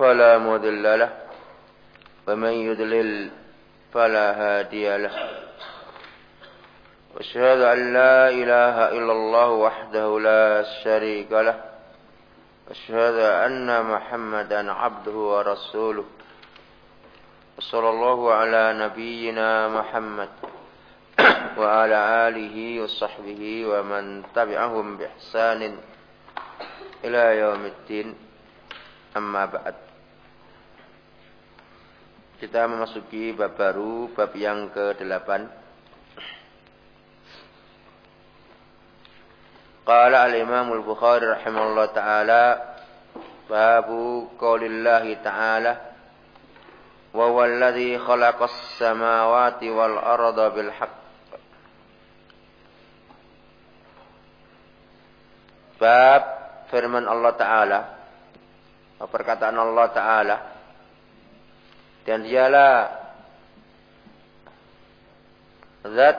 فلا مضل له ومن يضلل فلا هادي له. وأشهد أن لا إله إلا الله وحده لا شريك له. وأشهد أن محمدا عبده ورسوله. وصلى الله على نبينا محمد وعلى آله وصحبه ومن تبعهم بإحسان ila yaumiddin amma ba'd kita memasuki bab baru bab yang ke-8 Qala al-Imam al-Bukhari rahimahullah taala babu qaulillahi ta'ala wa huwa alladhi khalaqas samawati wal arda bil haqq Bab firman Allah Ta'ala, perkataan Allah Ta'ala, dan dialah zat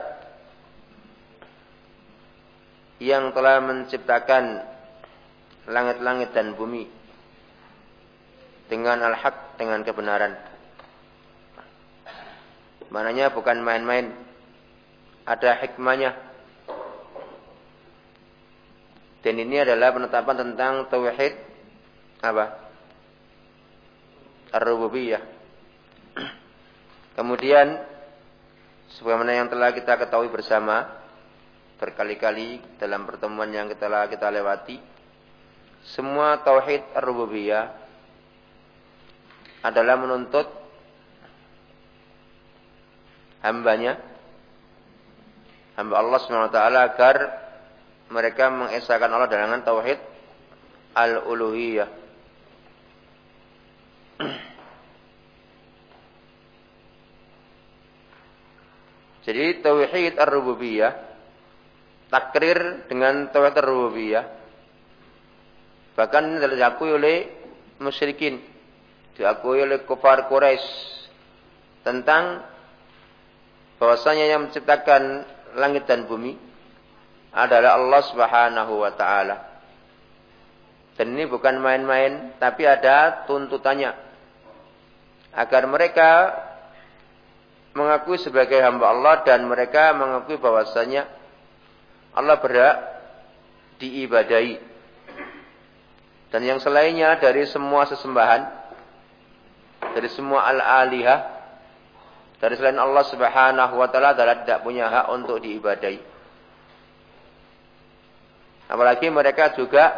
yang telah menciptakan langit-langit dan bumi dengan al-haq, dengan kebenaran. Mananya bukan main-main. Ada hikmahnya dan ini adalah penetapan tentang tauhid apa? Ar-rububiyah. Kemudian sebagaimana yang telah kita ketahui bersama berkali-kali dalam pertemuan yang telah kita lewati, semua tauhid ar-rububiyah adalah menuntut hambanya hamba Allah SWT agar mereka mengesahkan Allah dengan tauhid al-uluhiyah. Jadi tauhid ar-rububiyah takrir dengan tauhid ar-rububiyah bahkan diakui oleh musyrikin, diakui oleh kufar Quraisy tentang bahwasanya yang menciptakan langit dan bumi adalah Allah Subhanahu wa taala. Dan ini bukan main-main, tapi ada tuntutannya. Agar mereka mengakui sebagai hamba Allah dan mereka mengakui bahwasanya Allah berhak diibadahi. Dan yang selainnya dari semua sesembahan, dari semua al-alihah, dari selain Allah Subhanahu wa taala adalah tidak punya hak untuk diibadahi. Apalagi mereka juga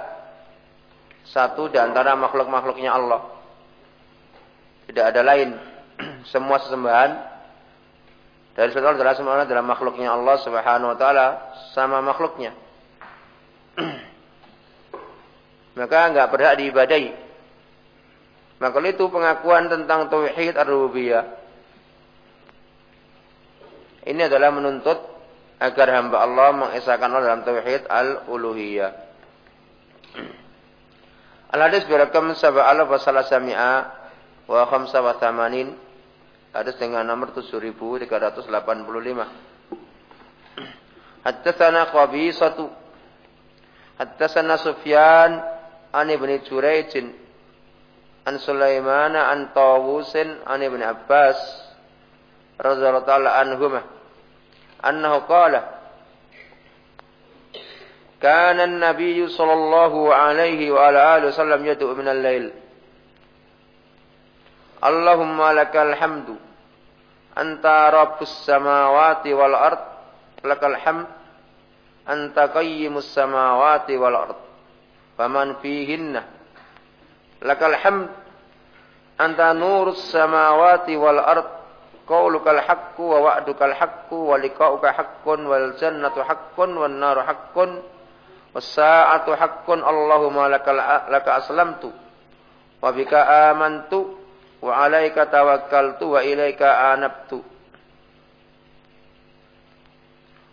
satu di antara makhluk-makhluknya Allah. Tidak ada lain. Semua sesembahan dari Allah adalah semua adalah makhluknya Allah Subhanahu wa taala sama makhluknya. Maka enggak berhak diibadahi. Maka itu pengakuan tentang tauhid ar-rububiyah. Ini adalah menuntut agar hamba Allah mengesahkan Allah dalam tauhid al-uluhiyah. Al-hadis berakam sab'alaf wa salasami'a wa khamsa wa thamanin Hadis dengan nomor 7385. Haddatsana Qabisatu. Haddatsana Sufyan an Ibnu Jurayj an Sulaiman an Tawusin an Ibnu Abbas radhiyallahu ta'ala anhumah أنه قال كان النبي صلى الله عليه وعلى آله وسلم يدعو من الليل Allahumma lakal hamdu. Anta rabbus samawati wal ard. Lakal hamd. Anta qayyimus samawati wal ard. Faman fihinna. Lakal hamd. Anta nurus samawati wal ard. Qaulukal haqqu wa wa'dukal haqqu wa liqa'uka haqqun wal jannatu haqqun wan naru haqqun. Was sa'atu haqqun. Allahumma lakal laka aslamtu. Wa bika amantu wa alaika tawakkaltu wa ilaika anabtu.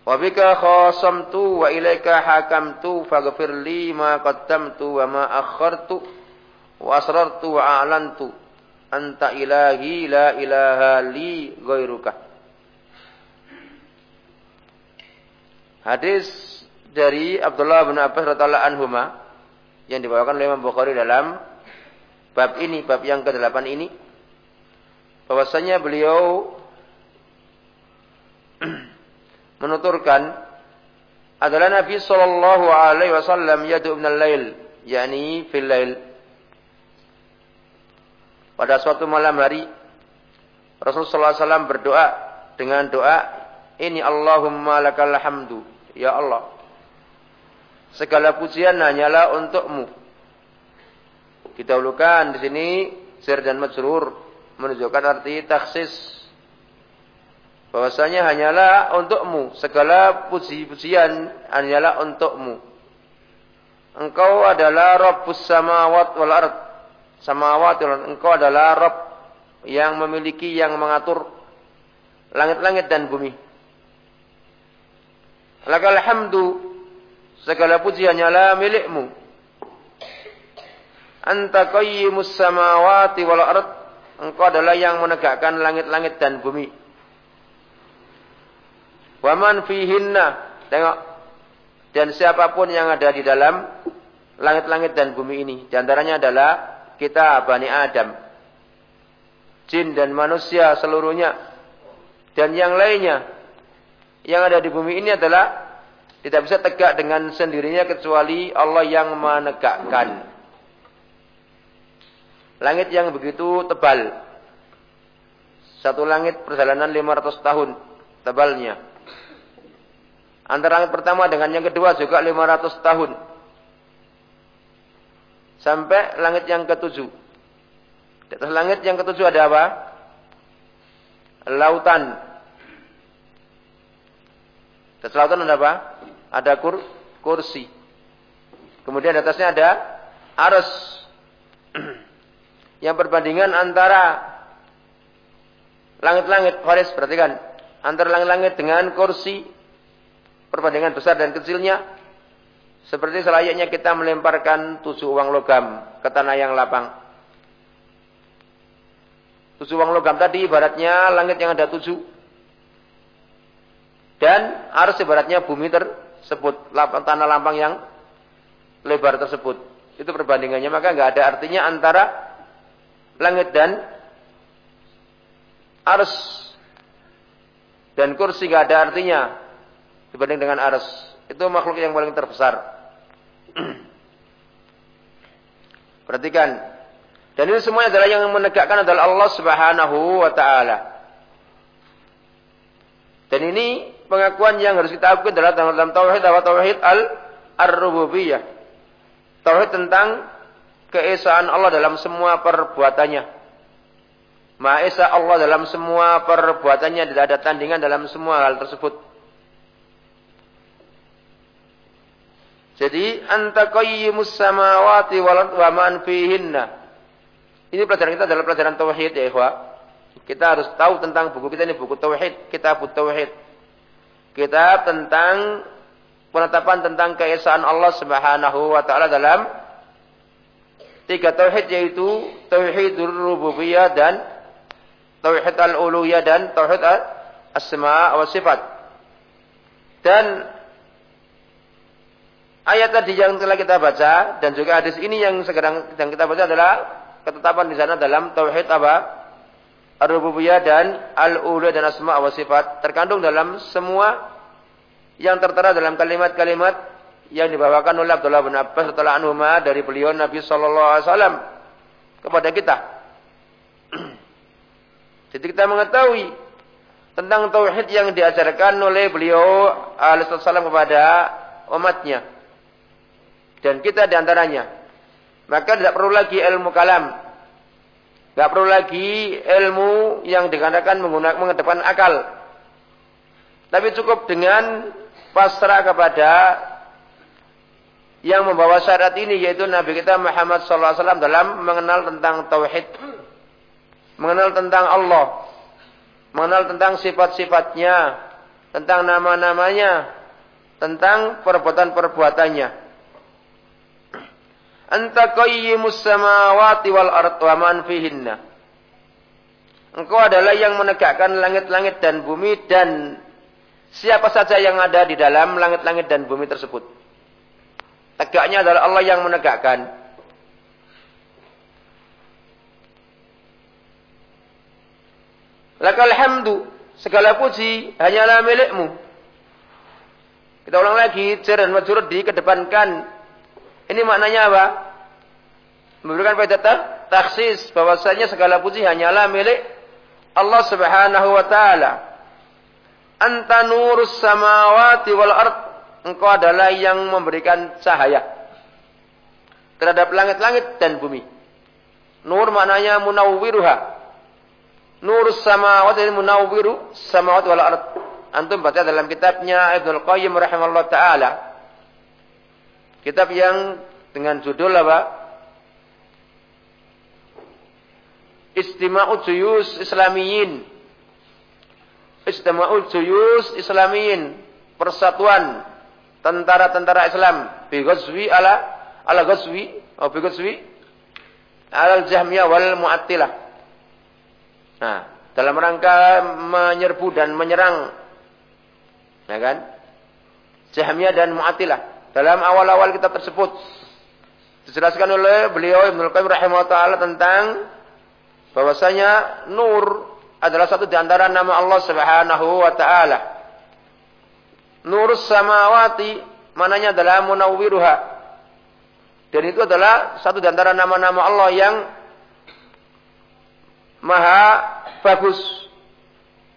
Wa bika khasamtu wa ilaika hakamtu faghfir li ma qaddamtu wa ma akhartu wa asrartu wa a'lantu. Anta ilahi la ilaha li ghairuka. Hadis dari Abdullah bin Abbas radhiyallahu anhuma yang dibawakan oleh Imam Bukhari dalam bab ini, bab yang ke-8 ini bahwasanya beliau menuturkan adalah Nabi sallallahu alaihi wasallam yad'u minal lail, yakni fil lail. Pada suatu malam hari Rasulullah SAW berdoa dengan doa ini Allahumma lakal hamdu ya Allah segala pujian hanyalah untukmu didahulukan di sini sir dan majrur menunjukkan arti taksis. Bahwasanya hanyalah untukmu. Segala puji-pujian hanyalah untukmu. Engkau adalah rabbus samawat wal ard. Samawat wal engkau adalah rabb yang memiliki yang mengatur langit-langit dan bumi. Lakal hamdu. Segala puji hanyalah milikmu Anta qayyimus samawati wal ard. Engkau adalah yang menegakkan langit-langit dan bumi. Wa man fihinna. Tengok. Dan siapa pun yang ada di dalam langit-langit dan bumi ini. Di antaranya adalah kita Bani Adam. Jin dan manusia seluruhnya. Dan yang lainnya. Yang ada di bumi ini adalah tidak bisa tegak dengan sendirinya kecuali Allah yang menegakkan. Langit yang begitu tebal. Satu langit perjalanan 500 tahun tebalnya. Antara langit pertama dengan yang kedua juga 500 tahun. Sampai langit yang ketujuh. Di atas langit yang ketujuh ada apa? Lautan. Di atas lautan ada apa? Ada kur, kursi. Kemudian di atasnya ada arus. yang perbandingan antara langit-langit Faris perhatikan antara langit-langit dengan kursi perbandingan besar dan kecilnya seperti selayaknya kita melemparkan tujuh uang logam ke tanah yang lapang. Tujuh uang logam tadi ibaratnya langit yang ada tujuh dan arus ibaratnya bumi tersebut lapang, tanah lapang yang lebar tersebut. Itu perbandingannya maka nggak ada artinya antara langit dan ars. Dan kursi gak ada artinya dibanding dengan ars. Itu makhluk yang paling terbesar. Perhatikan. Dan ini semuanya adalah yang menegakkan adalah Allah subhanahu wa ta'ala. Dan ini pengakuan yang harus kita akui adalah dalam tauhid atau tauhid al-rububiyah. Tauhid tentang keesaan Allah dalam semua perbuatannya. Maha Esa Allah dalam semua perbuatannya tidak ada tandingan dalam semua hal tersebut. Jadi anta qayyimus samawati wal wa man fihinna. Ini pelajaran kita adalah pelajaran tauhid ya ikhwah. Kita harus tahu tentang buku kita ini buku tauhid, kitab tauhid. Kitab tentang penetapan tentang keesaan Allah Subhanahu wa taala dalam Tiga tauhid yaitu tauhidur rububiyah dan tauhid al-uluhiyah dan tauhid asma wa sifat. Dan ayat tadi yang telah kita baca dan juga hadis ini yang sekarang sedang kita baca adalah ketetapan di sana dalam tauhid apa? Ar-rububiyah dan al-uluhiyah dan asma wa sifat terkandung dalam semua yang tertera dalam kalimat-kalimat yang dibawakan oleh Abdullah bin Abbas setelah anhuma dari beliau Nabi Shallallahu Alaihi Wasallam kepada kita. Jadi kita mengetahui tentang tauhid yang diajarkan oleh beliau Alaihissalam kepada umatnya dan kita di antaranya. Maka tidak perlu lagi ilmu kalam, tidak perlu lagi ilmu yang dikatakan menggunakan mengedepan akal, tapi cukup dengan pasrah kepada yang membawa syarat ini yaitu Nabi kita Muhammad SAW dalam mengenal tentang tauhid, mengenal tentang Allah, mengenal tentang sifat-sifatnya, tentang nama-namanya, tentang perbuatan-perbuatannya. Anta qayyimus samawati wal ard wa man fihinna. Engkau adalah yang menegakkan langit-langit dan bumi dan siapa saja yang ada di dalam langit-langit dan bumi tersebut. Tegaknya adalah Allah yang menegakkan. Lakal hamdu. Segala puji hanyalah milikmu. Kita ulang lagi. Jar dan majurud dikedepankan. Ini maknanya apa? Memberikan faedah taksis. bahwasanya segala puji hanyalah milik Allah subhanahu wa ta'ala. Anta nurus samawati wal ard engkau adalah yang memberikan cahaya terhadap langit-langit dan bumi. Nur maknanya munawwiruha. Nur samawat ini munawwiru samawat wal ard. Antum baca dalam kitabnya Ibnu Qayyim rahimahullah taala. Kitab yang dengan judul apa? Istima'u Juyus Islamiyin. Istima'u Juyus Islamiyin. Persatuan tentara-tentara Islam bi ghazwi ala ala ghazwi atau bi ghazwi al jahmiyah wal mu'attilah. Nah, dalam rangka menyerbu dan menyerang ya kan? Jahmiyah dan Mu'attilah. Dalam awal-awal kitab tersebut dijelaskan oleh beliau Ibnu Qayyim rahimahullah taala tentang bahwasanya nur adalah satu di antara nama Allah Subhanahu wa taala. Nurus samawati mananya adalah munawwiruha. Dan itu adalah satu di antara nama-nama Allah yang maha bagus,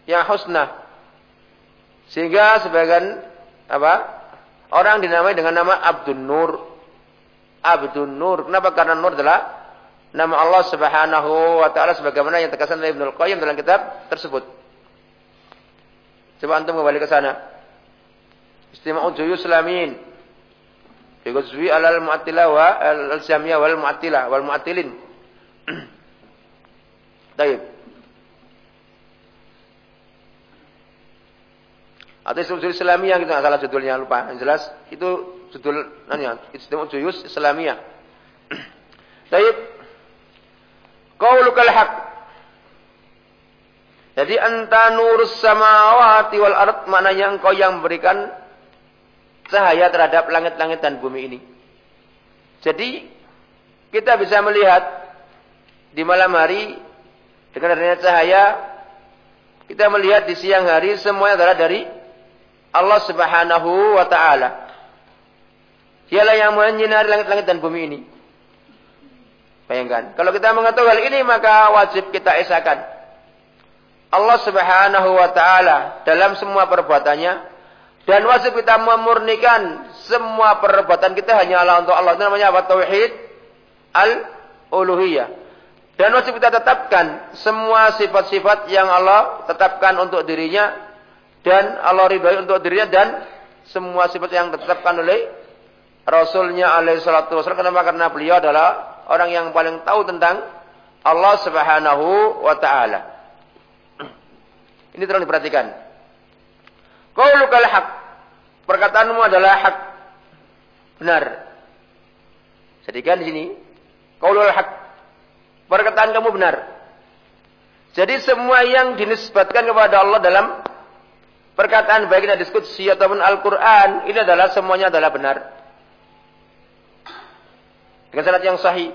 yang husna. Sehingga sebagian apa? Orang dinamai dengan nama Abdul Nur. Abdul Nur. Kenapa? Karena Nur adalah nama Allah Subhanahu wa taala sebagaimana yang terkesan oleh Ibnu Qayyim dalam kitab tersebut. Coba antum kembali ke sana. Istima'u juyus lamin. Fi ghazwi alal mu'attilah wa al-jamiyah wal mu'attilah wal mu'attilin. Baik. Atau judul Islamiyah kita nggak salah judulnya lupa. Yang jelas itu judul nanya Istima'u juyus Islamiyah. Baik. Qaulukal haq. Jadi anta nurus samawati wal ard maknanya engkau yang memberikan cahaya terhadap langit-langit dan bumi ini. Jadi kita bisa melihat di malam hari dengan adanya cahaya kita melihat di siang hari semuanya adalah dari Allah Subhanahu wa taala. Dialah yang menyinari langit-langit dan bumi ini. Bayangkan, kalau kita mengetahui hal ini maka wajib kita esakan. Allah Subhanahu wa taala dalam semua perbuatannya dan wajib kita memurnikan semua perbuatan kita hanya Allah untuk Allah. Itu namanya apa? Tauhid al-uluhiyah. Dan wajib kita tetapkan semua sifat-sifat yang Allah tetapkan untuk dirinya dan Allah ridhoi untuk dirinya dan semua sifat yang ditetapkan oleh Rasulnya alaihi salatu wasallam. Kenapa? Karena beliau adalah orang yang paling tahu tentang Allah subhanahu wa ta'ala. Ini terlalu diperhatikan. Qaulukal haq. Perkataanmu adalah hak. Benar. Jadikan di sini qaulul haq. Perkataan kamu benar. Jadi semua yang dinisbatkan kepada Allah dalam perkataan baik ini diskusi ataupun Al-Qur'an ini adalah semuanya adalah benar. Dengan sanad yang sahih.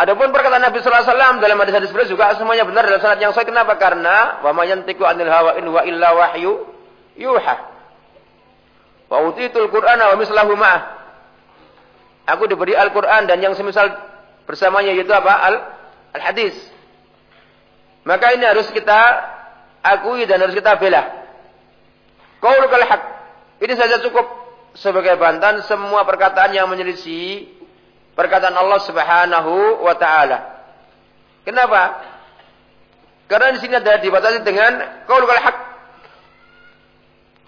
Adapun perkataan Nabi sallallahu alaihi wasallam dalam hadis-hadis beliau juga semuanya benar dalam sanad yang sahih. Kenapa? Karena wa may anil hawa in wa illa wahyu yuha. Wa utitul Qur'ana wa mislahu ma'ah. Aku diberi Al-Qur'an dan yang semisal bersamanya yaitu apa? Al Al-hadis. Maka ini harus kita akui dan harus kita bela. Qaulul haq. Ini saja cukup sebagai bantahan semua perkataan yang menyelisih Perkataan Allah Subhanahu wa taala. Kenapa? Karena di sini ada dibatasi dengan qaulul haq.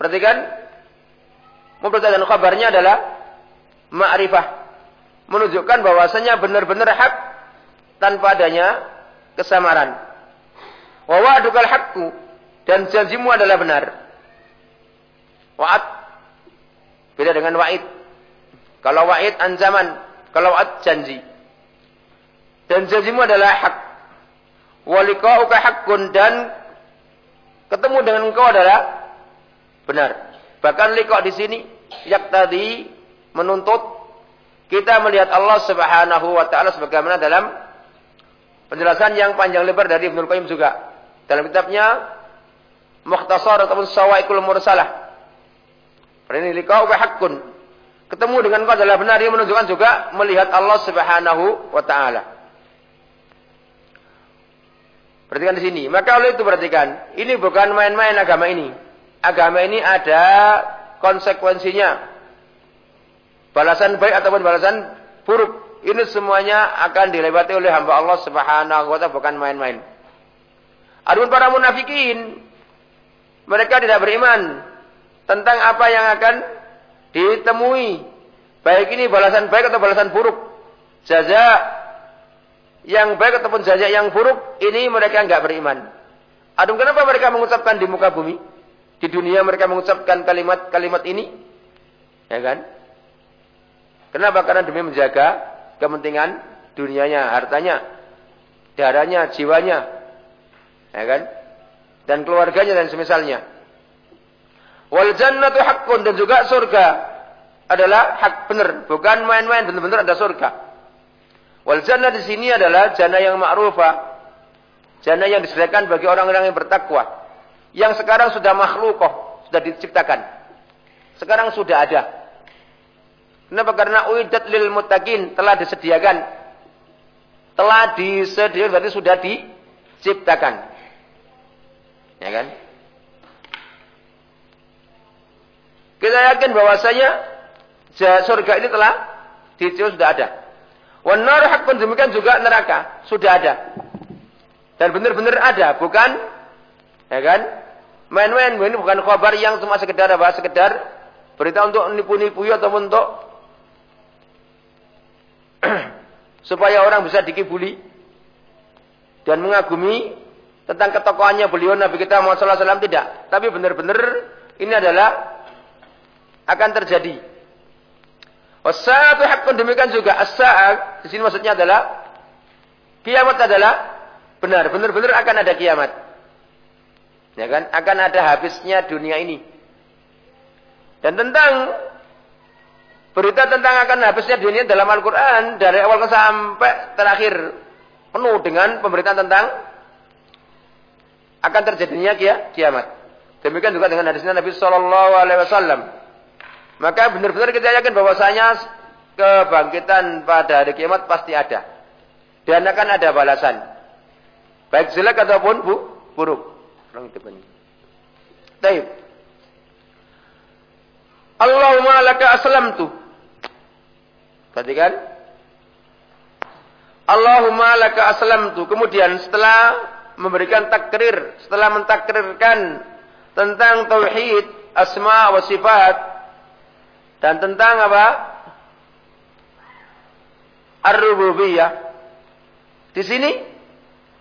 Perhatikan Mubtada dan khabarnya adalah ma'rifah. Menunjukkan bahwasanya benar-benar hak tanpa adanya kesamaran. Wa wa'dukal haqqu dan janjimu adalah benar. Wa'ad beda dengan wa'id. Kalau wa'id ancaman, kalau wa'ad janji. Dan janjimu adalah hak. Wa liqa'uka haqqun dan ketemu dengan engkau adalah benar. Bahkan liqa di sini yak tadi menuntut kita melihat Allah Subhanahu wa taala sebagaimana dalam penjelasan yang panjang lebar dari Ibnu Qayyim juga. Dalam kitabnya Mukhtasar ataupun Sawaikul Mursalah. Ini liqa'u haqqun. Ketemu dengan kau adalah benar. Dia menunjukkan juga melihat Allah Subhanahu wa taala. Perhatikan di sini. Maka oleh itu perhatikan, ini bukan main-main agama ini agama ini ada konsekuensinya. Balasan baik ataupun balasan buruk. Ini semuanya akan dilewati oleh hamba Allah Subhanahu wa taala bukan main-main. Adapun para munafikin mereka tidak beriman tentang apa yang akan ditemui. Baik ini balasan baik atau balasan buruk. Jaza yang baik ataupun jaza yang buruk ini mereka enggak beriman. Adapun kenapa mereka mengucapkan di muka bumi? Di dunia mereka mengucapkan kalimat-kalimat ini. Ya kan? Kenapa? Karena demi menjaga kepentingan dunianya, hartanya, darahnya, jiwanya. Ya kan? Dan keluarganya dan semisalnya. Wal jannatu haqqun dan juga surga adalah hak benar, bukan main-main, benar-benar ada surga. Wal jannah di sini adalah jannah yang ma'rufah. Jannah yang disediakan bagi orang-orang yang bertakwa yang sekarang sudah makhlukoh, sudah diciptakan. Sekarang sudah ada. Kenapa? Karena uidat lil mutakin telah disediakan. Telah disediakan berarti sudah diciptakan. Ya kan? Kita yakin bahwasanya surga ini telah diciptakan sudah ada. Wanar hak demikian juga neraka sudah ada. Dan benar-benar ada, bukan ya kan? Main-main ini bukan kabar yang cuma sekedar apa? Sekedar berita untuk nipu-nipu ataupun untuk supaya orang bisa dikibuli dan mengagumi tentang ketokohannya beliau Nabi kita Muhammad SAW tidak. Tapi benar-benar ini adalah akan terjadi. Wasa'atu hakun demikian juga as-sa'at di sini maksudnya adalah kiamat adalah benar, benar-benar akan ada kiamat. Ya kan? Akan ada habisnya dunia ini. Dan tentang berita tentang akan habisnya dunia dalam Al-Quran dari awal sampai terakhir penuh dengan pemberitaan tentang akan terjadinya kiamat. Demikian juga dengan hadisnya Nabi Shallallahu Alaihi Wasallam. Maka benar-benar kita yakin bahwasanya kebangkitan pada hari kiamat pasti ada dan akan ada balasan, baik jelek ataupun bu, buruk. Orang depannya. Taib. Allahumma laka aslamtu. Perhatikan. Allahumma laka aslamtu. Kemudian setelah memberikan takrir, setelah mentakrirkan tentang tauhid, asma wa sifat dan tentang apa? Ar-rububiyah. Di sini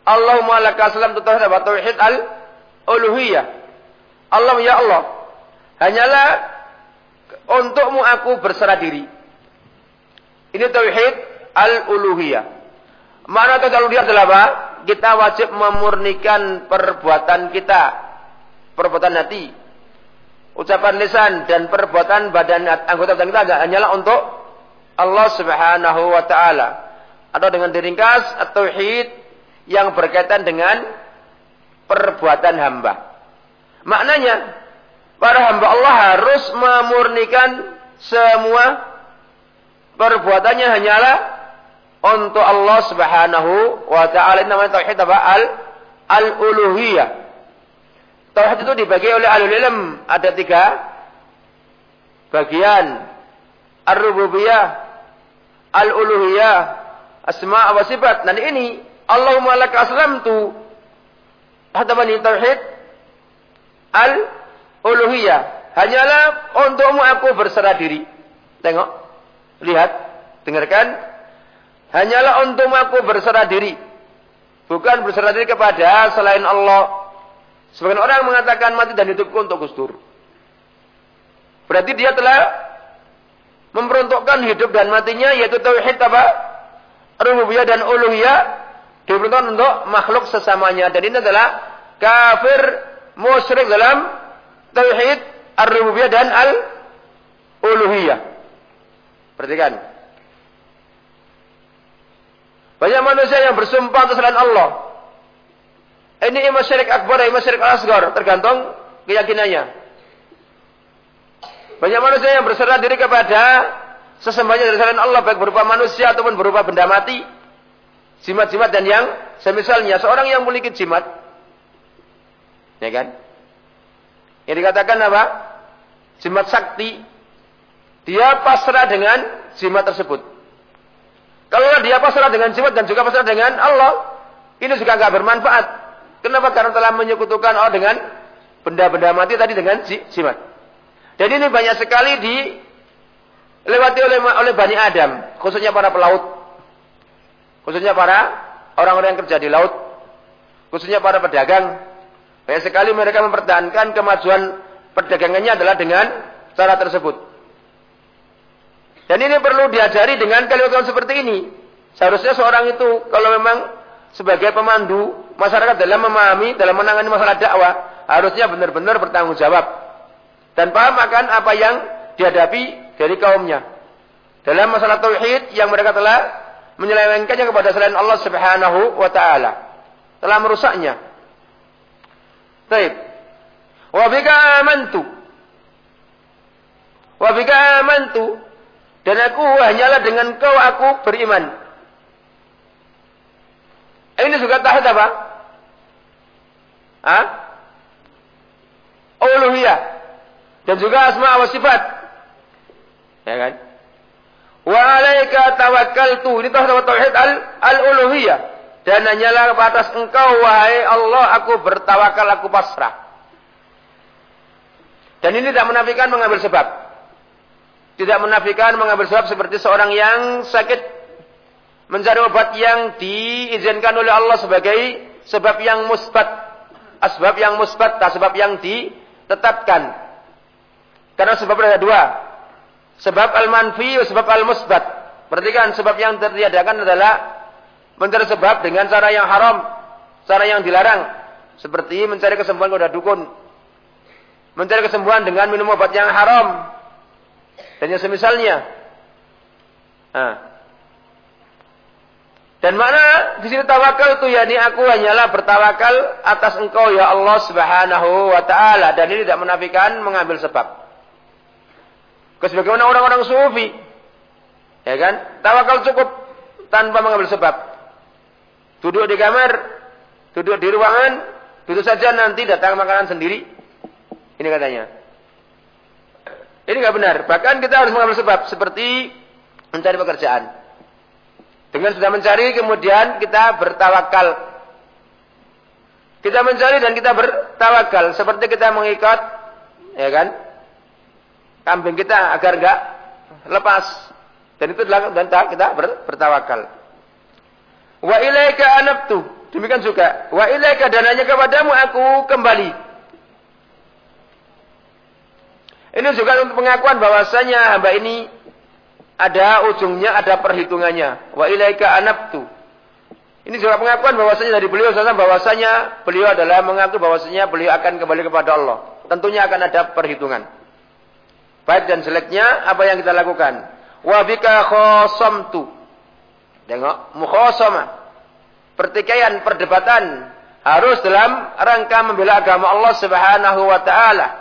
Allahumma laka aslamtu tauhid al uluhiyah. Allah ya Allah, hanyalah untukmu aku berserah diri. Ini tauhid al-uluhiyah. Mana tauhid al-uluhiyah adalah apa? Kita wajib memurnikan perbuatan kita, perbuatan hati, ucapan lisan dan perbuatan badan anggota badan kita hanyalah untuk Allah Subhanahu wa taala. Atau dengan diringkas tauhid yang berkaitan dengan perbuatan hamba. Maknanya, para hamba Allah harus memurnikan semua perbuatannya hanyalah untuk Allah Subhanahu wa taala. Namanya tauhid apa? Al al-uluhiyah. Tauhid itu dibagi oleh alul ilm ada tiga bagian. Ar-rububiyah, al-uluhiyah, asma wa sifat. Dan ini Allahumma laka aslamtu Hadapani tauhid al-uluhiyah. hanyalah untukmu aku berserah diri. Tengok, lihat, dengarkan. Hanyalah untukmu aku berserah diri. Bukan berserah diri kepada selain Allah. Sebagian orang mengatakan mati dan hidupku untuk Gustur. Berarti dia telah memperuntukkan hidup dan matinya yaitu tauhid apa? Rububiyah dan uluhiyah diperuntukkan untuk makhluk sesamanya dan ini adalah kafir musyrik dalam tauhid ar-rububiyah dan al-uluhiyah. Perhatikan. Banyak manusia yang bersumpah atas Allah. Ini imam syirik akbar, imam syirik asgar, tergantung keyakinannya. Banyak manusia yang berserah diri kepada sesembahnya dari selain Allah baik berupa manusia ataupun berupa benda mati. Jimat-jimat dan yang semisalnya seorang yang memiliki jimat. Ya kan? Yang dikatakan apa? Jimat sakti. Dia pasrah dengan jimat tersebut. Kalau dia pasrah dengan jimat dan juga pasrah dengan Allah, ini juga nggak bermanfaat. Kenapa? Karena telah menyekutukan Allah dengan benda-benda mati tadi dengan jimat. Dan ini banyak sekali dilewati oleh oleh Bani Adam, khususnya para pelaut. Khususnya para orang-orang yang kerja di laut, khususnya para pedagang. Banyak sekali mereka mempertahankan kemajuan perdagangannya adalah dengan cara tersebut. Dan ini perlu diajari dengan kalimat seperti ini. Seharusnya seorang itu kalau memang sebagai pemandu masyarakat dalam memahami, dalam menangani masalah dakwah, harusnya benar-benar bertanggung jawab dan paham akan apa yang dihadapi dari kaumnya. Dalam masalah tauhid yang mereka telah menyelewengkannya kepada selain Allah Subhanahu wa taala. Telah merusaknya. Baik. Wa bika amantu. Wa bika amantu. Dan aku hanyalah dengan kau aku beriman. Ini juga tahap apa? Uluhiyah dan juga asma wa sifat. Ya kan? Wa alaika tawakkaltu. Ini tauhid al-uluhiyah. Dan hanyalah kepada atas engkau wahai Allah aku bertawakal aku pasrah. Dan ini tidak menafikan mengambil sebab. Tidak menafikan mengambil sebab seperti seorang yang sakit mencari obat yang diizinkan oleh Allah sebagai sebab yang musbat. Asbab yang musbat, sebab yang ditetapkan. Karena sebab ada dua. Sebab al-manfi sebab al-musbat. Perhatikan sebab yang tertiadakan adalah mencari sebab dengan cara yang haram, cara yang dilarang. Seperti mencari kesembuhan kepada dukun. Mencari kesembuhan dengan minum obat yang haram. Dan yang semisalnya. Nah. Dan mana di sini tawakal itu yakni aku hanyalah bertawakal atas engkau ya Allah Subhanahu wa taala dan ini tidak menafikan mengambil sebab. Sebagaimana orang-orang sufi. Ya kan? Tawakal cukup tanpa mengambil sebab. Duduk di kamar, duduk di ruangan, duduk saja nanti datang makanan sendiri. Ini katanya. Ini nggak benar. Bahkan kita harus mengambil sebab seperti mencari pekerjaan. Dengan sudah mencari kemudian kita bertawakal. Kita mencari dan kita bertawakal seperti kita mengikat ya kan? kambing kita agar enggak lepas. Dan itu dan kita ber, bertawakal. Wa ilaika anabtu. Demikian juga. Wa ilaika dan hanya kepadamu aku kembali. Ini juga untuk pengakuan bahwasanya hamba ini ada ujungnya, ada perhitungannya. Wa ilaika anabtu. Ini juga pengakuan bahwasanya dari beliau bahwasanya beliau adalah mengaku bahwasanya beliau akan kembali kepada Allah. Tentunya akan ada perhitungan. Baik dan jeleknya apa yang kita lakukan. Wa bika khosamtu. Tengok, mukhasama. Pertikaian, perdebatan harus dalam rangka membela agama Allah Subhanahu wa taala.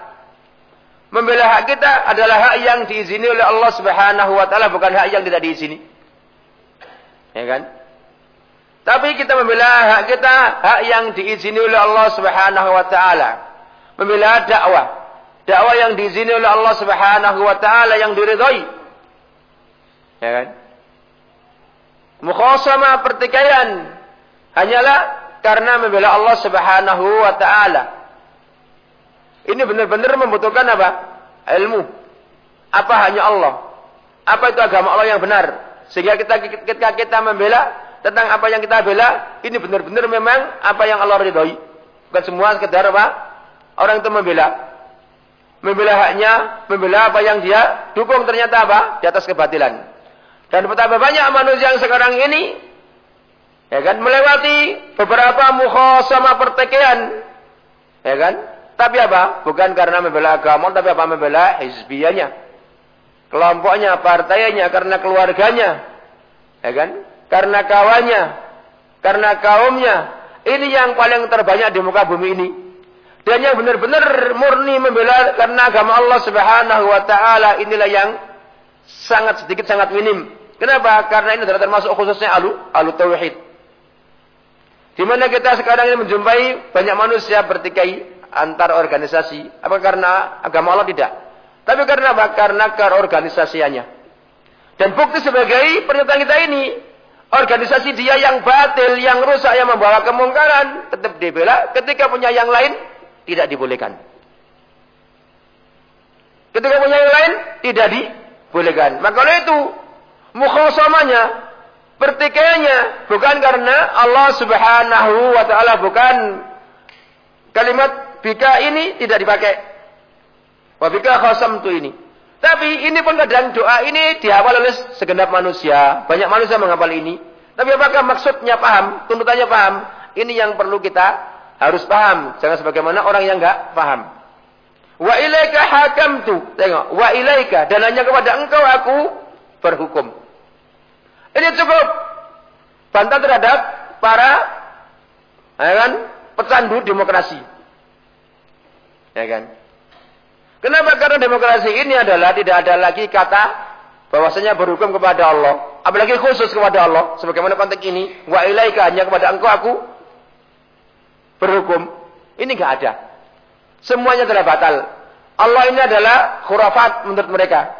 Membela hak kita adalah hak yang diizini oleh Allah Subhanahu wa taala, bukan hak yang tidak diizini. Ya kan? Tapi kita membela hak kita, hak yang diizini oleh Allah Subhanahu wa taala. Membela dakwah, dakwah yang diizini oleh Allah Subhanahu wa taala yang diridhai. Ya kan? Mukhasama pertikaian hanyalah karena membela Allah Subhanahu wa taala. Ini benar-benar membutuhkan apa? ilmu. Apa hanya Allah? Apa itu agama Allah yang benar? Sehingga kita ketika kita membela tentang apa yang kita bela, ini benar-benar memang apa yang Allah ridhoi. Bukan semua sekedar apa? Orang itu membela. Membela haknya, membela apa yang dia dukung ternyata apa? Di atas kebatilan. Dan betapa banyak manusia yang sekarang ini ya kan melewati beberapa mukhasama pertikaian ya kan tapi apa? Bukan karena membela agama tapi apa? Membela hizbiyahnya. Kelompoknya partainya karena keluarganya. Ya kan? Karena kawannya. Karena kaumnya. Ini yang paling terbanyak di muka bumi ini. Dan yang benar-benar murni membela karena agama Allah Subhanahu wa taala inilah yang sangat sedikit sangat minim. Kenapa? Karena ini adalah termasuk khususnya alu, alu tauhid. Di mana kita sekarang ini menjumpai banyak manusia bertikai antar organisasi. Apa karena agama Allah tidak? Tapi karena apa? Karena keorganisasiannya. Dan bukti sebagai pernyataan kita ini, organisasi dia yang batil, yang rusak, yang membawa kemungkaran, tetap dibela. Ketika punya yang lain, tidak dibolehkan. Ketika punya yang lain, tidak dibolehkan. Maka oleh itu, mukhasamanya, pertikaiannya bukan karena Allah Subhanahu wa taala bukan kalimat bika ini tidak dipakai. Wa bika tu ini. Tapi ini pun kadang doa ini dihafal oleh segenap manusia. Banyak manusia menghafal ini. Tapi apakah maksudnya paham? Tuntutannya paham? Ini yang perlu kita harus paham. Jangan sebagaimana orang yang enggak paham. Wa ilaika hakamtu. Tengok. Wa ilaika. Dan hanya kepada engkau aku berhukum. Ini cukup bantah terhadap para ya kan, pecandu demokrasi. Ya kan? Kenapa? Karena demokrasi ini adalah tidak ada lagi kata bahwasanya berhukum kepada Allah, apalagi khusus kepada Allah. Sebagaimana konteks ini, wa ilaika hanya kepada engkau aku berhukum. Ini enggak ada. Semuanya telah batal. Allah ini adalah khurafat menurut mereka.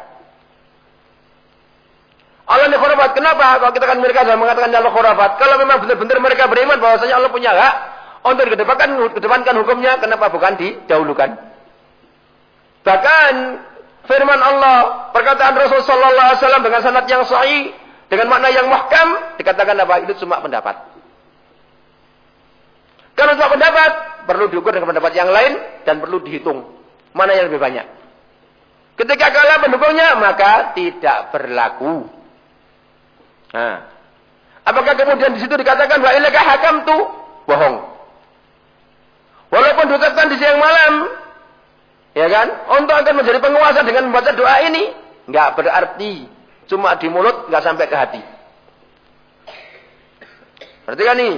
Allah ini khurafat. Kenapa? Kalau kita kan mereka sudah mengatakan Allah khurafat. Kalau memang benar-benar mereka beriman bahwasanya Allah punya hak untuk kedepankan, kedepankan hukumnya, kenapa bukan didahulukan? Bahkan firman Allah, perkataan Rasulullah sallallahu alaihi wasallam dengan sanad yang sahih, dengan makna yang muhkam, dikatakan apa? Itu cuma pendapat. Kalau cuma pendapat, perlu diukur dengan pendapat yang lain dan perlu dihitung mana yang lebih banyak. Ketika kalah pendukungnya, maka tidak berlaku. Nah. Apakah kemudian di situ dikatakan wa ilaika hakam tu bohong. Walaupun diucapkan di siang malam, ya kan? Untuk akan menjadi penguasa dengan membaca doa ini, enggak berarti cuma di mulut, enggak sampai ke hati. Perhatikan nih.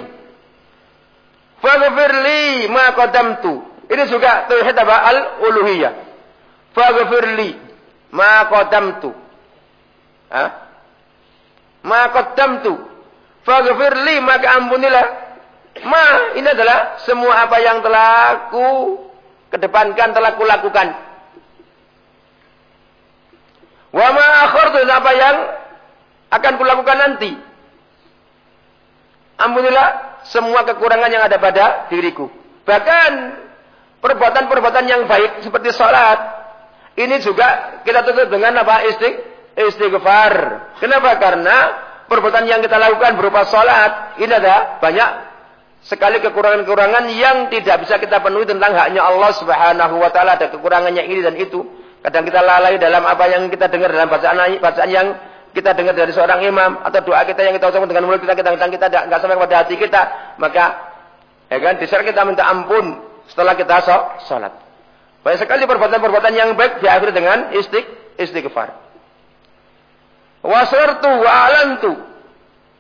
Faghfirli ma qadamtu. Ini juga tauhid apa? Al-uluhiyah. Faghfirli ma qadamtu. Hah? ma qaddamtu faghfir li maka ampunilah ma ini adalah semua apa yang telah aku kedepankan telah kulakukan wa ma akhartu apa yang akan kulakukan nanti ampunilah semua kekurangan yang ada pada diriku bahkan perbuatan-perbuatan yang baik seperti salat ini juga kita tutup dengan apa istiq istighfar. Kenapa? Karena perbuatan yang kita lakukan berupa salat ini ada banyak sekali kekurangan-kekurangan yang tidak bisa kita penuhi tentang haknya Allah Subhanahu wa taala ada kekurangannya ini dan itu. Kadang kita lalai dalam apa yang kita dengar dalam bacaan bacaan yang kita dengar dari seorang imam atau doa kita yang kita ucapkan dengan mulut kita kita kita tidak enggak sampai pada hati kita, maka ya kan di kita minta ampun setelah kita sholat. Banyak sekali perbuatan-perbuatan yang baik diakhiri dengan istik istighfar wasartu wa alantu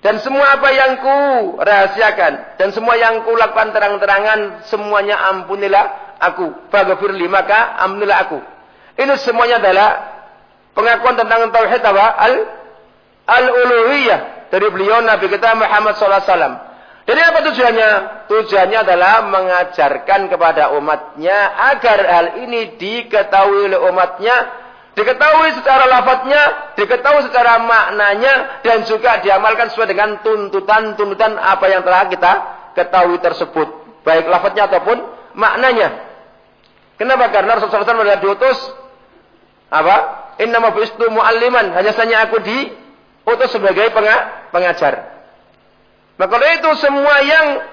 dan semua apa yang ku rahasiakan dan semua yang ku lakukan terang-terangan semuanya ampunilah aku. Faghfirli maka ampunilah aku. Ini semuanya adalah pengakuan tentang tauhid apa? Al al uluhiyah dari beliau Nabi kita Muhammad wasallam. Jadi apa tujuannya? Tujuannya adalah mengajarkan kepada umatnya agar hal ini diketahui oleh umatnya Diketahui secara lafadznya, diketahui secara maknanya, dan juga diamalkan sesuai dengan tuntutan-tuntutan apa yang telah kita ketahui tersebut. Baik lafadznya ataupun maknanya. Kenapa? Karena Rasulullah SAW adalah diutus apa? Inna mabistu mu'alliman. Hanya saja aku diutus sebagai pengajar. Maka itu semua yang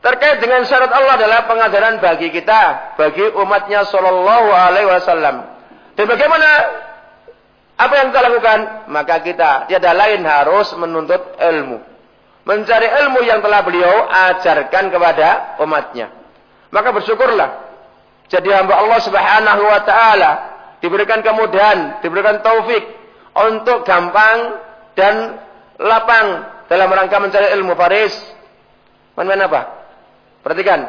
terkait dengan syarat Allah adalah pengajaran bagi kita, bagi umatnya Shallallahu Alaihi Wasallam. Dan bagaimana apa yang kita lakukan? Maka kita tiada lain harus menuntut ilmu. Mencari ilmu yang telah beliau ajarkan kepada umatnya. Maka bersyukurlah. Jadi hamba Allah subhanahu wa ta'ala. Diberikan kemudahan, diberikan taufik. Untuk gampang dan lapang dalam rangka mencari ilmu Faris. Mana apa? Perhatikan.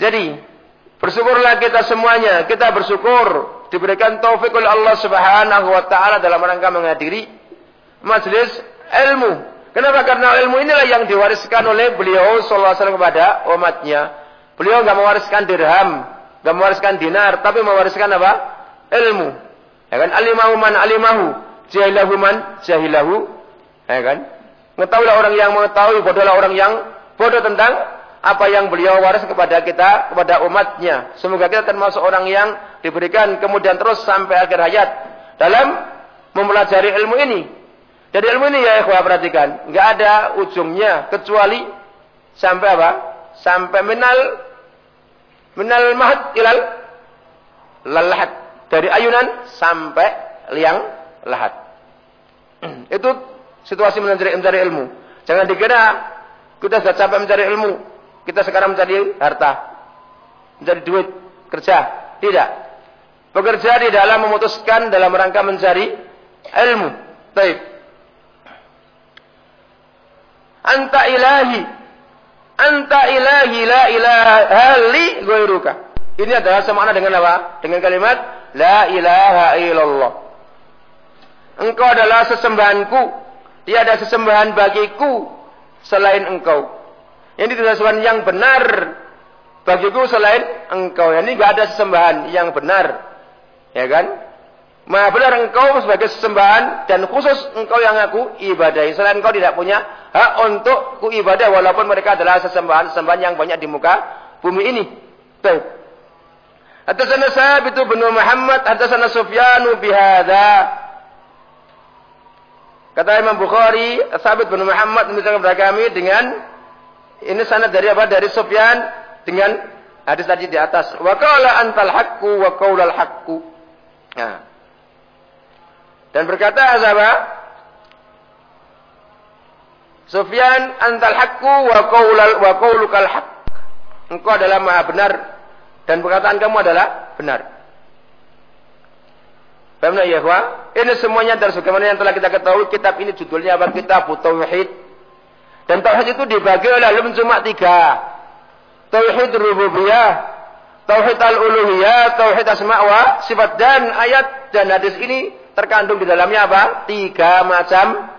Jadi, bersyukurlah kita semuanya. Kita bersyukur diberikan taufik oleh Allah Subhanahu wa taala dalam rangka menghadiri majelis ilmu. Kenapa? Karena ilmu inilah yang diwariskan oleh beliau sallallahu alaihi kepada umatnya. Beliau enggak mewariskan dirham, enggak mewariskan dinar, tapi mewariskan apa? Ilmu. Ya kan? Alimahu man alimahu, jahilahu man jahilahu. Ya kan? Mengetahuilah orang yang mengetahui, bodohlah orang yang bodoh tentang apa yang beliau waris kepada kita, kepada umatnya. Semoga kita termasuk orang yang diberikan kemudian terus sampai akhir hayat dalam mempelajari ilmu ini. Jadi ilmu ini ya ikhwah perhatikan, nggak ada ujungnya kecuali sampai apa? Sampai minal minal mahad ilal lalahat. Dari ayunan sampai liang lahat. Itu situasi mencari, mencari ilmu. Jangan dikira kita sudah capek mencari ilmu, kita sekarang mencari harta, mencari duit, kerja. Tidak. Bekerja di dalam memutuskan dalam rangka mencari ilmu. Baik. Anta ilahi. Anta ilahi la ilaha li ghairuka. Ini adalah semakna dengan apa? Dengan kalimat la ilaha illallah. Engkau adalah sesembahanku. Tiada sesembahan bagiku selain engkau. Ini tidak sesembahan yang benar bagiku selain engkau. Ini tidak ada sesembahan yang benar. Ya kan? Maha benar engkau sebagai sesembahan dan khusus engkau yang aku ibadahi. Selain engkau tidak punya hak untuk ku ibadah walaupun mereka adalah sesembahan-sesembahan yang banyak di muka bumi ini. Baik. Hadasana Sabit bin Muhammad, hadasana Sufyanu bihadza. Kata Imam Bukhari, Sabit bin Muhammad menceritakan kami dengan ini sanad dari apa? Dari Sufyan dengan hadis tadi di atas. Wa qala antal haqqu wa qaulal haqqu. Nah. Dan berkata siapa? Sufyan antal haqqu wa qaulal wa qaulukal haqq. Engkau adalah maha benar dan perkataan kamu adalah benar. Paham ya, Ini semuanya dari sebagaimana yang telah kita ketahui kitab ini judulnya apa? Kitab Tauhid dan tauhid itu dibagi oleh alim cuma tiga. Tauhid rububiyah, tauhid al-uluhiyah, tauhid asma wa sifat dan ayat dan hadis ini terkandung di dalamnya apa? Tiga macam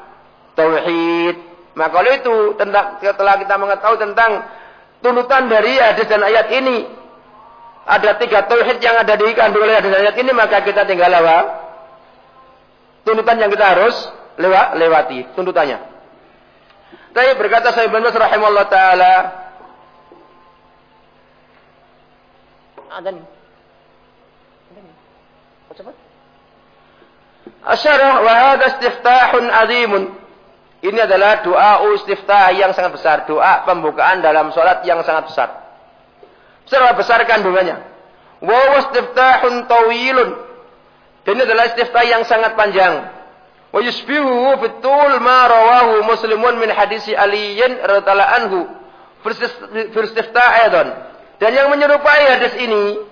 tauhid. Maka oleh itu tentang setelah kita mengetahui tentang tuntutan dari hadis dan ayat ini, ada tiga tauhid yang ada di kandung oleh hadis dan ayat ini, maka kita tinggal apa? Tuntutan yang kita harus lewat, lewati tuntutannya. Tapi berkata saya bin Bas rahimahullah taala ada nih. Ada nih. Cepat. Asyarah wa hadha istiftahun azimun. Ini adalah doa istiftah yang sangat besar, doa pembukaan dalam salat yang sangat besar. Besar besar kandungannya. Wa istiftahun tawilun. Dan ini adalah istiftah yang sangat panjang. Wa fitul ma rawahu muslimun min hadisi aliyin radhiyallahu anhu. Firstifta aidan. Dan yang menyerupai hadis ini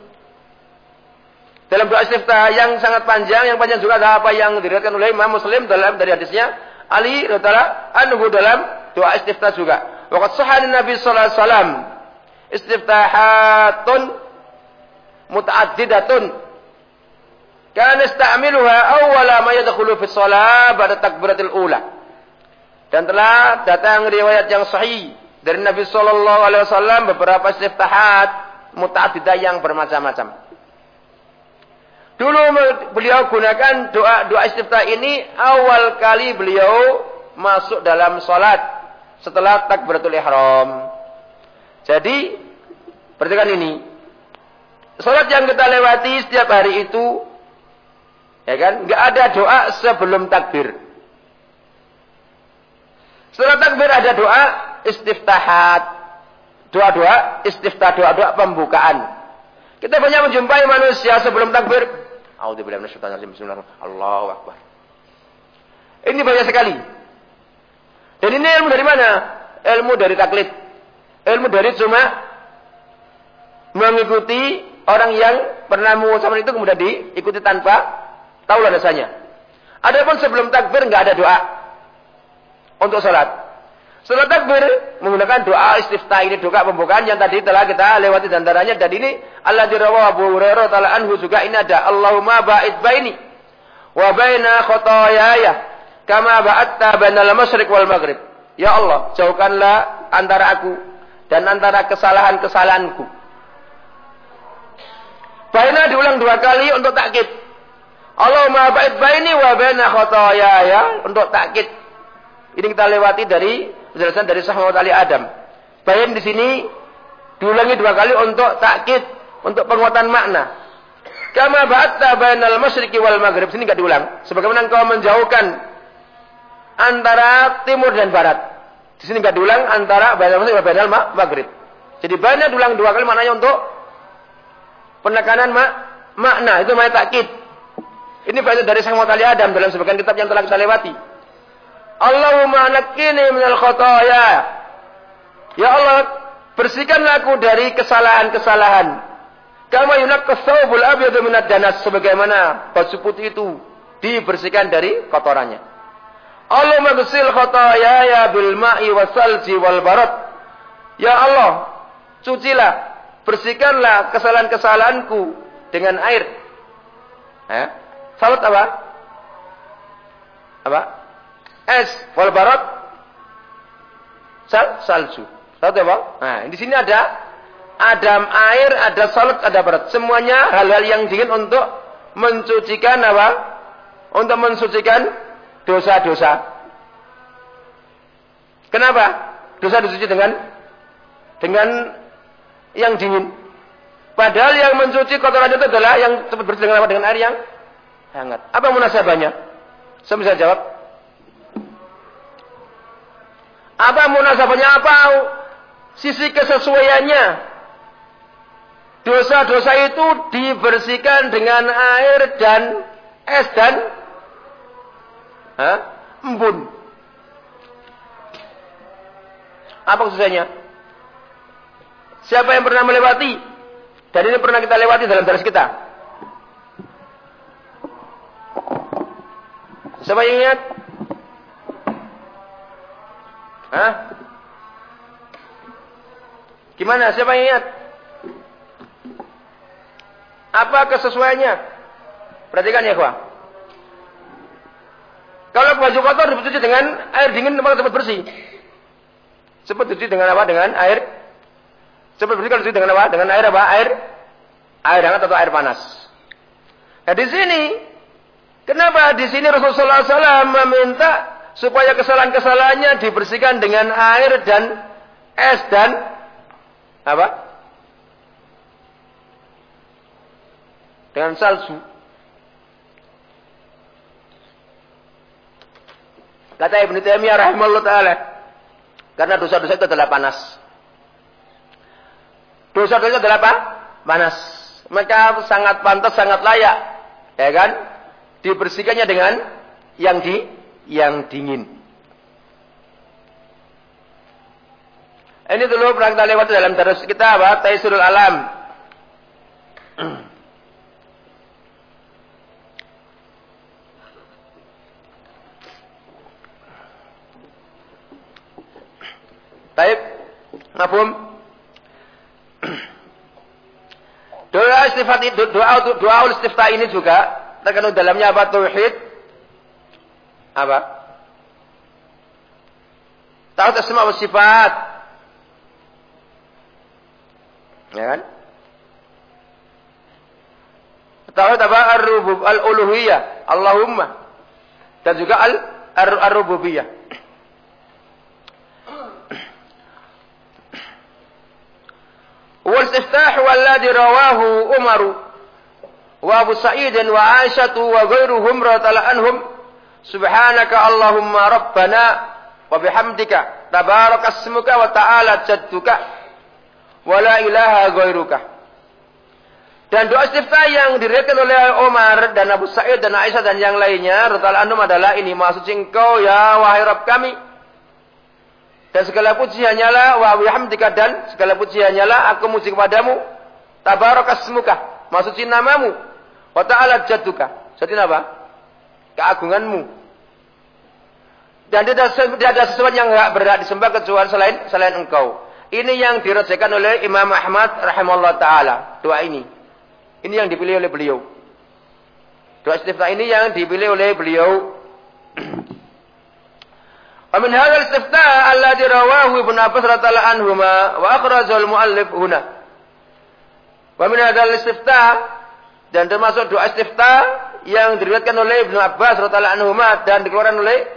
dalam doa istiftah yang sangat panjang, yang panjang juga ada apa yang diriwayatkan oleh Imam Muslim dalam dari hadisnya Ali radhiyallahu anhu dalam doa istiftah juga. Waqad sahih Nabi sallallahu alaihi wasallam istiftahatun mutaaddidatun Kana ista'miluha awwala ma yadkhulu fi shalah ba'da takbiratil ula. Dan telah datang riwayat yang sahih dari Nabi sallallahu alaihi wasallam beberapa istiftahat mutaaddidah yang bermacam-macam. Dulu beliau gunakan doa doa istiftah ini awal kali beliau masuk dalam salat setelah takbiratul ihram. Jadi perhatikan ini. Salat yang kita lewati setiap hari itu Ya kan? Enggak ada doa sebelum takbir. Setelah takbir ada doa istiftahat. Doa-doa istiftah, doa-doa pembukaan. Kita banyak menjumpai manusia sebelum takbir. Allahu Akbar. Ini banyak sekali. Dan ini ilmu dari mana? Ilmu dari taklid. Ilmu dari cuma mengikuti orang yang pernah mengucapkan itu kemudian diikuti tanpa tahu landasannya. Adapun sebelum takbir nggak ada doa untuk sholat. Setelah takbir menggunakan doa istiftah ini doa pembukaan yang tadi telah kita lewati antaranya dan ini Allah dirawah Abu Hurairah taala anhu juga ini ada Allahumma ba'id baini wa baina khotoyaya kama ba'atta bainal masyriq wal maghrib. Ya Allah, jauhkanlah antara aku dan antara kesalahan-kesalahanku. Baina diulang dua kali untuk takkit. Allahumma ba'id baini wa baina khotoyaya untuk takkit. Ini kita lewati dari penjelasan dari sahabat Ali Adam. Bayan di sini diulangi dua kali untuk takkid, untuk penguatan makna. Kama ba'atta bainal masyriqi wal maghrib. Sini enggak diulang. Sebagaimana engkau menjauhkan antara timur dan barat. Di sini enggak diulang antara bainal masyriqi wal bainal maghrib. Jadi banyak diulang dua kali maknanya untuk penekanan mak makna. Itu makna takkid. Ini faedah dari sahabat Ali Adam dalam sebagian kitab yang telah kita lewati. Allahumma nakkini minal khotoya. Ya Allah, bersihkanlah aku dari kesalahan-kesalahan. Kama yunakkas thawbul abyadu minad danas. Sebagaimana baju putih itu dibersihkan dari kotorannya. Allahumma gsil ya bil ma'i wasalji wal barat. Ya Allah, cucilah, bersihkanlah kesalahan-kesalahanku dengan air. Eh? Salat apa? Apa? es wal barat sal salju. Tahu apa? Nah, di sini ada ada air, ada salat, ada barat. Semuanya hal-hal yang dingin untuk mencucikan apa? Untuk mensucikan dosa-dosa. Kenapa? Dosa dicuci dengan dengan yang dingin. Padahal yang mencuci kotoran itu adalah yang cepat bersih dengan apa? Dengan air yang hangat. Apa munasabahnya? Saya bisa jawab. Apa munasabahnya apa? Sisi kesesuaiannya. Dosa-dosa itu dibersihkan dengan air dan es dan ha? embun. Apa kesusahannya? Siapa yang pernah melewati? Dan ini pernah kita lewati dalam daras kita. Siapa yang ingat? Hah? Gimana? Siapa yang ingat? Apa kesesuaiannya? Perhatikan ya, kawan. Kalau baju kotor dicuci dengan air dingin maka cepat bersih. Cepat dicuci dengan apa? Dengan air. Cepat bersih kalau dicuci dengan apa? Dengan air apa? Air air hangat atau air panas. Nah di sini, kenapa di sini Rasulullah SAW meminta supaya kesalahan-kesalahannya dibersihkan dengan air dan es dan apa? Dengan salju. Kata Ibnu Taimiyah rahimahullah taala, karena dosa-dosa itu adalah panas. Dosa-dosa itu adalah apa? Panas. Maka sangat pantas, sangat layak, ya kan? Dibersihkannya dengan yang di yang dingin. Ini dulu pernah kita lewat dalam terus kita apa? Taisirul Alam. Taib, mafhum? Doa istifat doa doa, doa istifta ini juga terkandung dalamnya apa? Tauhid, apa? Tahu asma wa sifat. Ya kan? Tahu apa? Ar-rubub al-uluhiyah. Allahumma. Dan juga al-rububiyah. Wal istiftah walladhi rawahu Umaru wa Abu Sa'id wa Aisyah wa ghairuhum radhiyallahu anhum. Subhanaka Allahumma rabbana wa bihamdika tabarakasmuka wa ta'ala jadduka wa la ilaha ghairuka. Dan doa istiftah yang diriwayatkan oleh Umar dan Abu Sa'id dan Aisyah dan yang lainnya radhiyallahu anhum adalah ini. Maksud engkau ya wahai Rabb kami. Dan segala puji hanyalah wa bihamdika dan segala puji hanyalah aku muji kepadamu. Tabarakasmuka maksud namamu Wa ta'ala jadduka. Jadi apa? Keagunganmu. Dan tidak, ada sesuatu yang tidak berat disembah kecuali selain selain engkau. Ini yang dirasakan oleh Imam Ahmad rahimahullah taala. Doa ini. Ini yang dipilih oleh beliau. Doa istiftah ini yang dipilih oleh beliau. Wa min hadzal istiftah alladhi rawahu Ibnu Abbas radhiyallahu anhuma wa akhrajahu al-muallif huna. Wa min hadzal istiftah dan termasuk doa istiftah yang diriwayatkan oleh Ibnu Abbas radhiyallahu anhu dan dikeluarkan oleh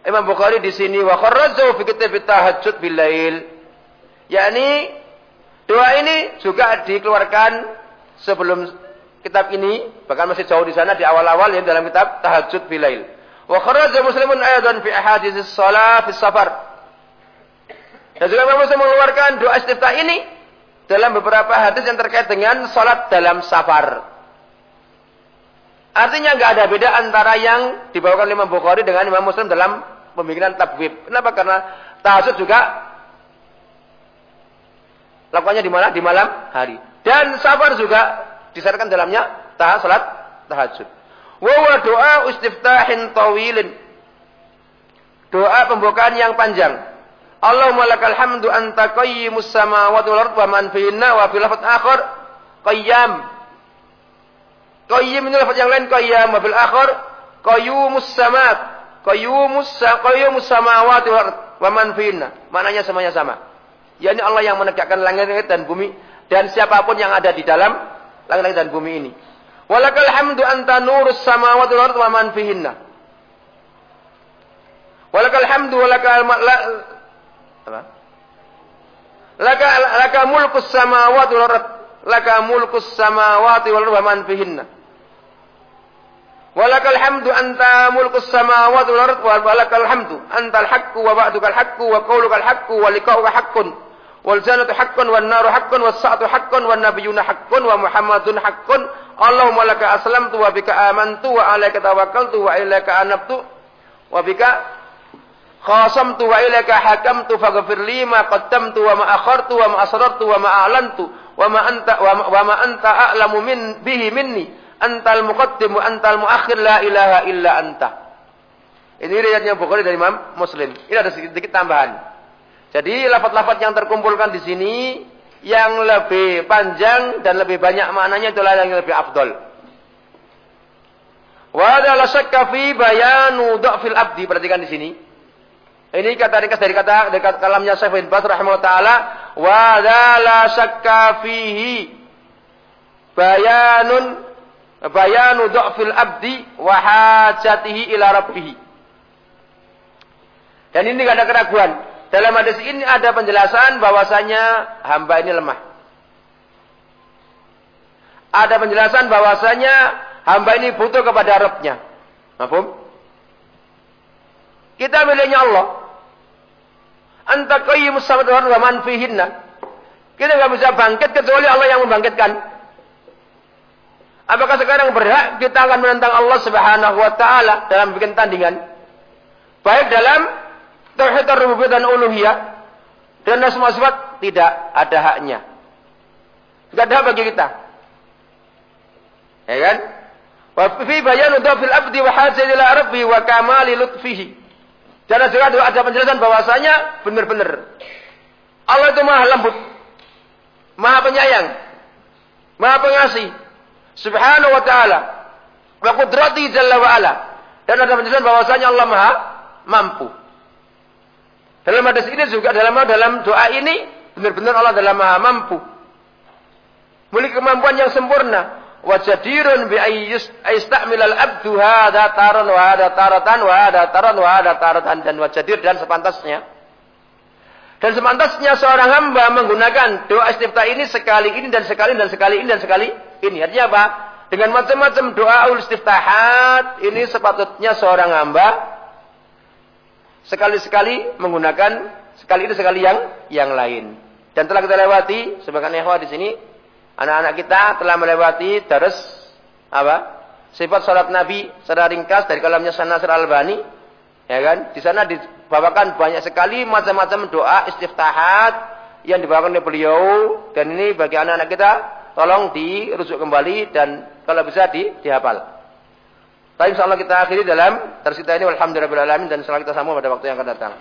Imam Bukhari di sini wa kharrajahu fi kitab tahajjud bilail. yakni doa ini juga dikeluarkan sebelum kitab ini bahkan masih jauh di sana di awal-awal yang dalam kitab tahajud bilail. Wa kharraja Muslimun aydan fi ahadits shalah fi safar. Dan juga Imam Muslim mengeluarkan doa istiftah ini dalam beberapa hadis yang terkait dengan salat dalam safar. Artinya nggak ada beda antara yang dibawakan Imam Bukhari dengan Imam Muslim dalam pemikiran tabwib. Kenapa? Karena tahajud juga lakukannya di mana? Di malam hari. Dan safar juga disarankan dalamnya tahajud salat tahajud. Wa doa istiftahin tawilin. Doa pembukaan yang panjang. Allahumma lakal hamdu anta qayyimus samawati wal ardi wa man fihinna wa fil akhir qayyam Qayyim ini lafaz yang lain qayyam bil akhir qayyumus samat qayyumus qayyumus samawati wa man fiinna. Maknanya semuanya sama. yakni Allah yang menegakkan langit dan bumi dan siapa pun yang ada di dalam langit dan bumi ini. Walakal hamdu anta nurus samawati wal wa man fihinna. Walakal hamdu walakal la, apa? Laka laka mulkus samawati wal laka mulkus samawati wal wa man fihinna. Walakal hamdu anta mulkus samawati wal ardh walakal hamdu antal haqqu wa ba'dukal haqqu wa qaulukal haqqu wa liqa'uka haqqun wal jannatu haqqun wan naru haqqun was sa'atu haqqun wan nabiyyuna haqqun wa muhammadun haqqun. Allahumma laka aslamtu wa bika amantu wa alayka tawakkaltu wa ilaika anabtu wa bika khasamtu wa ilaika hakamtu faghfir li ma qaddamtu wa ma akhartu wa ma asrartu wa ma a'lantu wa ma anta wa ma anta a'lamu min bihi minni antal muqaddim antal muakhir la ilaha illa anta. Ini riwayatnya Bukhari dari Imam Muslim. Ini ada sedikit tambahan. Jadi lafaz-lafaz yang terkumpulkan di sini yang lebih panjang dan lebih banyak maknanya itulah yang lebih afdol. Wa la syakka fi bayanu dhafil abdi. Perhatikan di sini. Ini kata ringkas dari kata dari kalamnya Syekh bin Baz rahimahullah taala wa la syakka fihi bayanun bayanu dhafil abdi wa hajatihi ila rabbih. Dan ini tidak ada keraguan. Dalam hadis ini ada penjelasan bahwasanya hamba ini lemah. Ada penjelasan bahwasanya hamba ini butuh kepada Rabbnya. Mahfum? Kita miliknya Allah. Anta qayyimus samawati wa man fihinna. Kita nggak bisa bangkit kecuali Allah yang membangkitkan. Apakah sekarang berhak kita akan menentang Allah Subhanahu wa taala dalam bikin tandingan? Baik dalam tauhid rububiyah dan uluhiyah dan semua sifat tidak ada haknya. Tidak ada bagi kita. Ya kan? Wa fi bayanu dhafil abdi wa hajat ila rabbi wa kamali lutfihi. Dan juga ada penjelasan bahwasanya benar-benar Allah itu maha lembut, maha penyayang, maha pengasih, subhanahu wa ta'ala wa qudrati jalla wa ala. Dan ada penjelasan bahwasanya Allah Maha mampu. Dalam hadis ini juga dalam dalam doa ini benar-benar Allah dalam Maha mampu. Memiliki kemampuan yang sempurna. Wa jadirun bi ayyustamil al-abdu hadha taran wa hadha taratan wa hadha taran wa hadha taratan dan wajadir dan sepantasnya. Dan sepantasnya seorang hamba menggunakan doa istiftah ini sekali ini dan sekali dan sekali ini dan sekali ini. Artinya apa? dengan macam-macam doa istiftahat ini sepatutnya seorang hamba sekali-sekali menggunakan sekali itu sekali yang yang lain. Dan telah kita lewati sebagian ikhwah di sini anak-anak kita telah melewati terus apa? Sifat salat Nabi secara ringkas dari kalamnya Sanasir Albani ya kan? Di sana dibawakan banyak sekali macam-macam doa istiftahat yang dibawakan oleh beliau dan ini bagi anak-anak kita tolong dirujuk kembali dan kalau bisa di, dihafal. Tapi insyaallah kita akhiri dalam tersita ini alhamdulillah dan setelah kita sambung pada waktu yang akan datang.